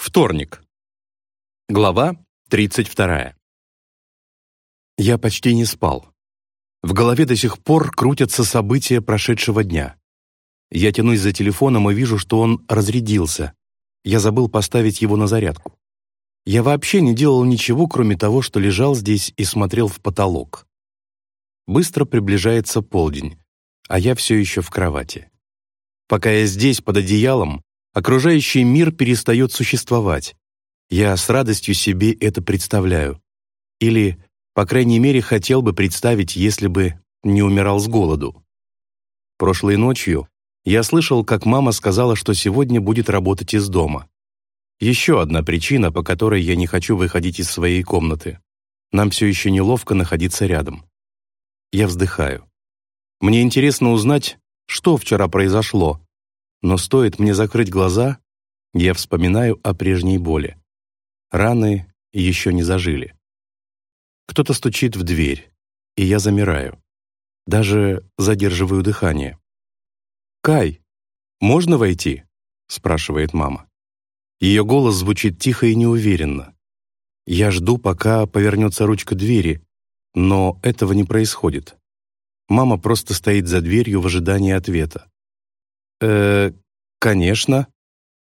Вторник. Глава 32. Я почти не спал. В голове до сих пор крутятся события прошедшего дня. Я тянусь за телефоном и вижу, что он разрядился. Я забыл поставить его на зарядку. Я вообще не делал ничего, кроме того, что лежал здесь и смотрел в потолок. Быстро приближается полдень, а я все еще в кровати. Пока я здесь, под одеялом, окружающий мир перестает существовать. Я с радостью себе это представляю. Или, по крайней мере, хотел бы представить, если бы не умирал с голоду. Прошлой ночью я слышал, как мама сказала, что сегодня будет работать из дома. Еще одна причина, по которой я не хочу выходить из своей комнаты. Нам все еще неловко находиться рядом. Я вздыхаю. Мне интересно узнать, что вчера произошло, но стоит мне закрыть глаза, я вспоминаю о прежней боли. Раны еще не зажили. Кто-то стучит в дверь, и я замираю. Даже задерживаю дыхание. «Кай, можно войти?» — спрашивает мама. Ее голос звучит тихо и неуверенно. Я жду, пока повернется ручка двери, но этого не происходит. Мама просто стоит за дверью в ожидании ответа э конечно».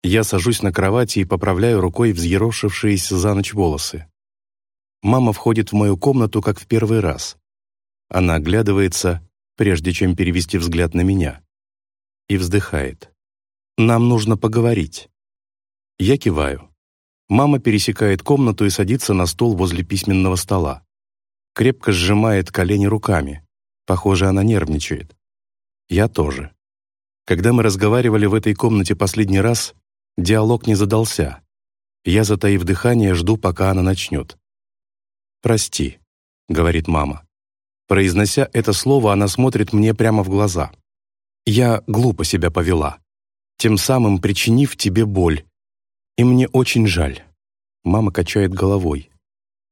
Я сажусь на кровати и поправляю рукой взъерошившиеся за ночь волосы. Мама входит в мою комнату, как в первый раз. Она оглядывается, прежде чем перевести взгляд на меня. И вздыхает. «Нам нужно поговорить». Я киваю. Мама пересекает комнату и садится на стол возле письменного стола. Крепко сжимает колени руками. Похоже, она нервничает. Я тоже. Когда мы разговаривали в этой комнате последний раз, диалог не задался. Я, затаив дыхание, жду, пока она начнет. «Прости», — говорит мама. Произнося это слово, она смотрит мне прямо в глаза. «Я глупо себя повела, тем самым причинив тебе боль. И мне очень жаль». Мама качает головой.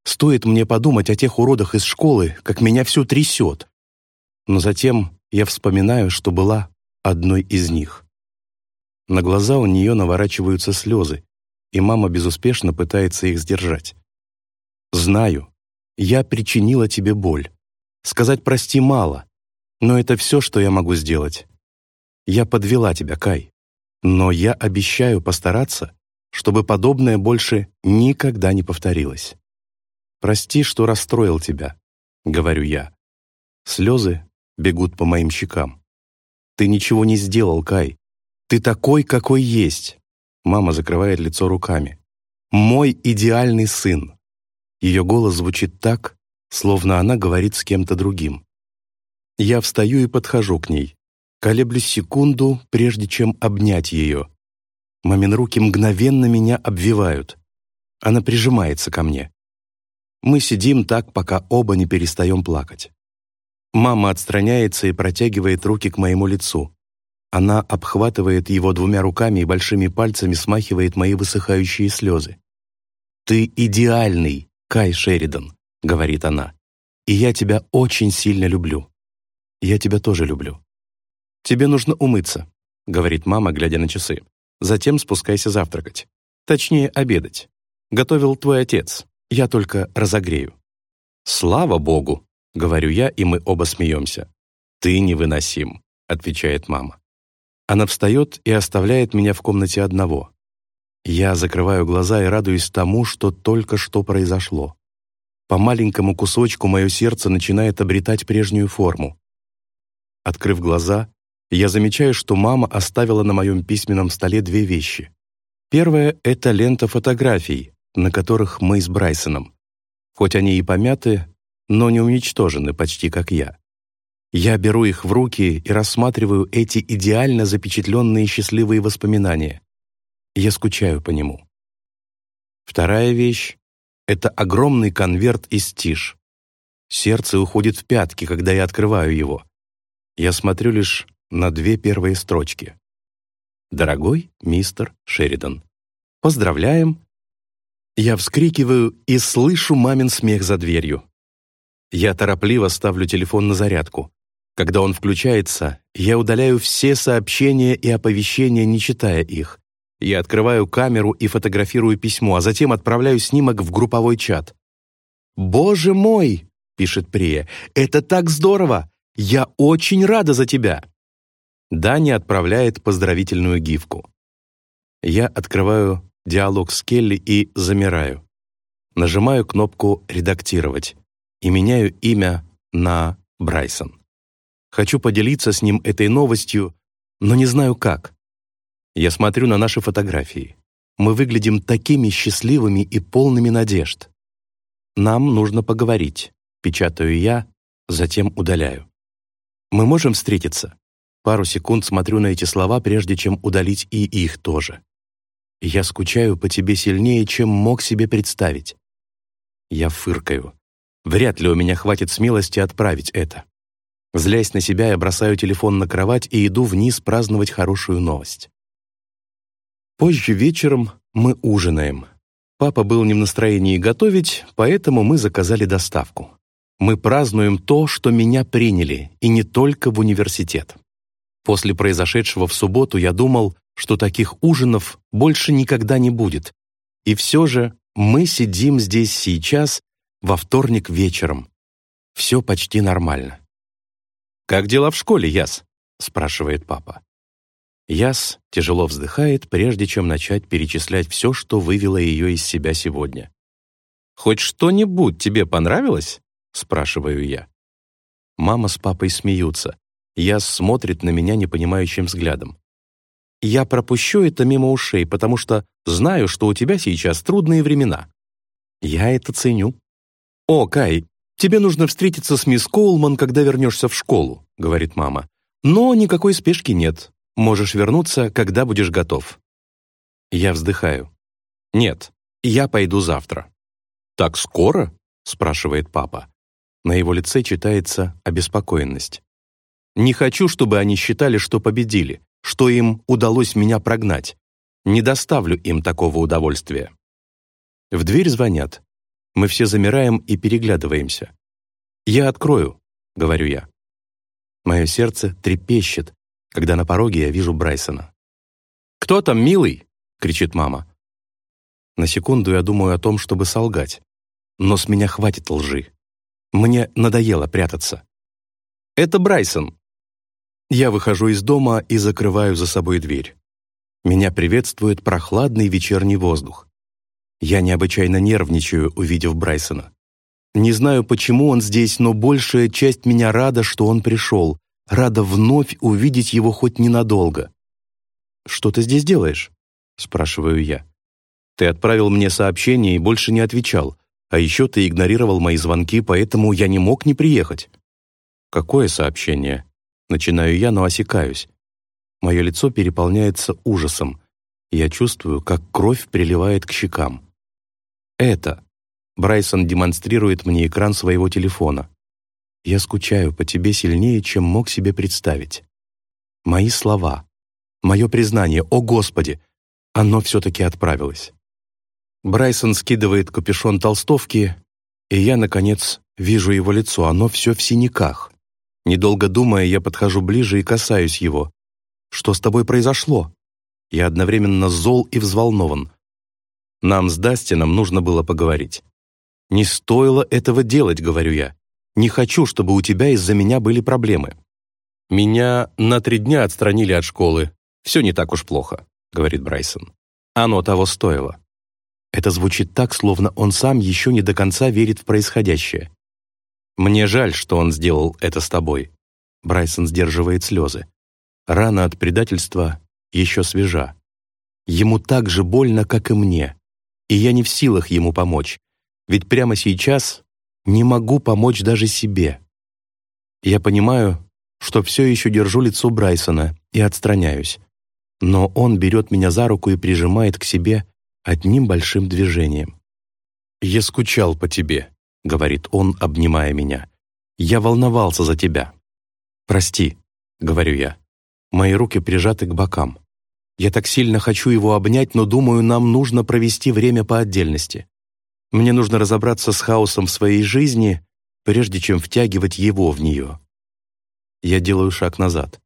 «Стоит мне подумать о тех уродах из школы, как меня все трясет». Но затем я вспоминаю, что была одной из них. На глаза у нее наворачиваются слезы, и мама безуспешно пытается их сдержать. «Знаю, я причинила тебе боль. Сказать «прости» мало, но это все, что я могу сделать. Я подвела тебя, Кай, но я обещаю постараться, чтобы подобное больше никогда не повторилось. Прости, что расстроил тебя», — говорю я. Слезы бегут по моим щекам. Ты ничего не сделал, Кай. Ты такой, какой есть. Мама закрывает лицо руками. Мой идеальный сын. Ее голос звучит так, словно она говорит с кем-то другим. Я встаю и подхожу к ней. Колеблюсь секунду, прежде чем обнять ее. Мамин руки мгновенно меня обвивают. Она прижимается ко мне. Мы сидим так, пока оба не перестаем плакать. Мама отстраняется и протягивает руки к моему лицу. Она обхватывает его двумя руками и большими пальцами смахивает мои высыхающие слезы. «Ты идеальный, Кай Шеридан», — говорит она. «И я тебя очень сильно люблю. Я тебя тоже люблю». «Тебе нужно умыться», — говорит мама, глядя на часы. «Затем спускайся завтракать. Точнее, обедать. Готовил твой отец. Я только разогрею». «Слава Богу!» — говорю я, и мы оба смеемся. «Ты невыносим», — отвечает мама. Она встает и оставляет меня в комнате одного. Я закрываю глаза и радуюсь тому, что только что произошло. По маленькому кусочку мое сердце начинает обретать прежнюю форму. Открыв глаза, я замечаю, что мама оставила на моем письменном столе две вещи. Первая — это лента фотографий, на которых мы с Брайсоном. Хоть они и помяты, но не уничтожены почти как я. Я беру их в руки и рассматриваю эти идеально запечатленные счастливые воспоминания. Я скучаю по нему. Вторая вещь — это огромный конверт из тиш. Сердце уходит в пятки, когда я открываю его. Я смотрю лишь на две первые строчки. «Дорогой мистер Шеридан, поздравляем!» Я вскрикиваю и слышу мамин смех за дверью. Я торопливо ставлю телефон на зарядку. Когда он включается, я удаляю все сообщения и оповещения, не читая их. Я открываю камеру и фотографирую письмо, а затем отправляю снимок в групповой чат. «Боже мой!» — пишет Прия. «Это так здорово! Я очень рада за тебя!» Даня отправляет поздравительную гифку. Я открываю диалог с Келли и замираю. Нажимаю кнопку «Редактировать» и меняю имя на Брайсон. Хочу поделиться с ним этой новостью, но не знаю как. Я смотрю на наши фотографии. Мы выглядим такими счастливыми и полными надежд. Нам нужно поговорить. Печатаю я, затем удаляю. Мы можем встретиться? Пару секунд смотрю на эти слова, прежде чем удалить и их тоже. Я скучаю по тебе сильнее, чем мог себе представить. Я фыркаю. Вряд ли у меня хватит смелости отправить это. Злясь на себя, я бросаю телефон на кровать и иду вниз праздновать хорошую новость. Позже вечером мы ужинаем. Папа был не в настроении готовить, поэтому мы заказали доставку. Мы празднуем то, что меня приняли, и не только в университет. После произошедшего в субботу я думал, что таких ужинов больше никогда не будет. И все же мы сидим здесь сейчас, во вторник вечером. Все почти нормально. «Как дела в школе, Яс?» — спрашивает папа. Яс тяжело вздыхает, прежде чем начать перечислять все, что вывело ее из себя сегодня. «Хоть что-нибудь тебе понравилось?» — спрашиваю я. Мама с папой смеются. Яс смотрит на меня непонимающим взглядом. «Я пропущу это мимо ушей, потому что знаю, что у тебя сейчас трудные времена. Я это ценю». «О, Кай, тебе нужно встретиться с мисс Коулман, когда вернешься в школу», — говорит мама. «Но никакой спешки нет. Можешь вернуться, когда будешь готов». Я вздыхаю. «Нет, я пойду завтра». «Так скоро?» — спрашивает папа. На его лице читается обеспокоенность. «Не хочу, чтобы они считали, что победили, что им удалось меня прогнать. Не доставлю им такого удовольствия». В дверь звонят. Мы все замираем и переглядываемся. «Я открою», — говорю я. Мое сердце трепещет, когда на пороге я вижу Брайсона. «Кто там, милый?» — кричит мама. На секунду я думаю о том, чтобы солгать. Но с меня хватит лжи. Мне надоело прятаться. «Это Брайсон». Я выхожу из дома и закрываю за собой дверь. Меня приветствует прохладный вечерний воздух. Я необычайно нервничаю, увидев Брайсона. Не знаю, почему он здесь, но большая часть меня рада, что он пришел, рада вновь увидеть его хоть ненадолго. «Что ты здесь делаешь?» — спрашиваю я. «Ты отправил мне сообщение и больше не отвечал, а еще ты игнорировал мои звонки, поэтому я не мог не приехать». «Какое сообщение?» Начинаю я, но осекаюсь. Мое лицо переполняется ужасом. Я чувствую, как кровь приливает к щекам. «Это...» Брайсон демонстрирует мне экран своего телефона. Я скучаю по тебе сильнее, чем мог себе представить. Мои слова, мое признание, о Господи, оно все-таки отправилось. Брайсон скидывает капюшон толстовки, и я, наконец, вижу его лицо, оно все в синяках. Недолго думая, я подхожу ближе и касаюсь его. «Что с тобой произошло?» Я одновременно зол и взволнован. Нам с Дастином нужно было поговорить. «Не стоило этого делать», — говорю я. Не хочу, чтобы у тебя из-за меня были проблемы. Меня на три дня отстранили от школы. Все не так уж плохо, говорит Брайсон. Оно того стоило. Это звучит так, словно он сам еще не до конца верит в происходящее. Мне жаль, что он сделал это с тобой. Брайсон сдерживает слезы. Рана от предательства еще свежа. Ему так же больно, как и мне. И я не в силах ему помочь. Ведь прямо сейчас не могу помочь даже себе. Я понимаю, что все еще держу лицо Брайсона и отстраняюсь. Но он берет меня за руку и прижимает к себе одним большим движением. «Я скучал по тебе», — говорит он, обнимая меня. «Я волновался за тебя». «Прости», — говорю я. Мои руки прижаты к бокам. Я так сильно хочу его обнять, но думаю, нам нужно провести время по отдельности. Мне нужно разобраться с хаосом в своей жизни, прежде чем втягивать его в нее. Я делаю шаг назад.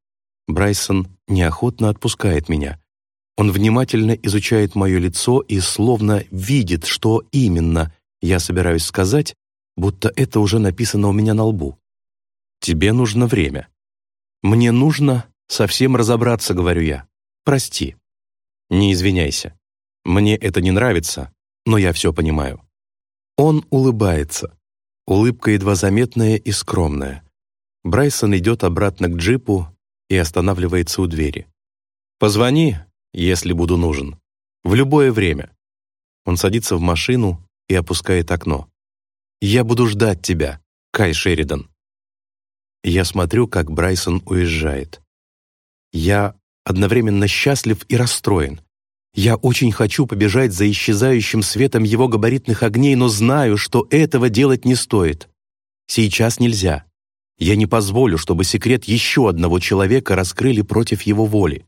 Брайсон неохотно отпускает меня. Он внимательно изучает мое лицо и словно видит, что именно я собираюсь сказать, будто это уже написано у меня на лбу. «Тебе нужно время». «Мне нужно совсем разобраться», — говорю я. «Прости». «Не извиняйся. Мне это не нравится, но я все понимаю». Он улыбается. Улыбка едва заметная и скромная. Брайсон идет обратно к джипу и останавливается у двери. «Позвони, если буду нужен. В любое время». Он садится в машину и опускает окно. «Я буду ждать тебя, Кай Шеридан». Я смотрю, как Брайсон уезжает. Я одновременно счастлив и расстроен. Я очень хочу побежать за исчезающим светом его габаритных огней, но знаю, что этого делать не стоит. Сейчас нельзя. Я не позволю, чтобы секрет еще одного человека раскрыли против его воли.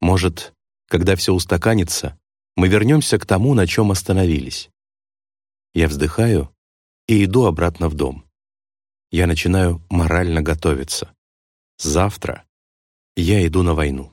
Может, когда все устаканится, мы вернемся к тому, на чем остановились. Я вздыхаю и иду обратно в дом я начинаю морально готовиться. Завтра я иду на войну.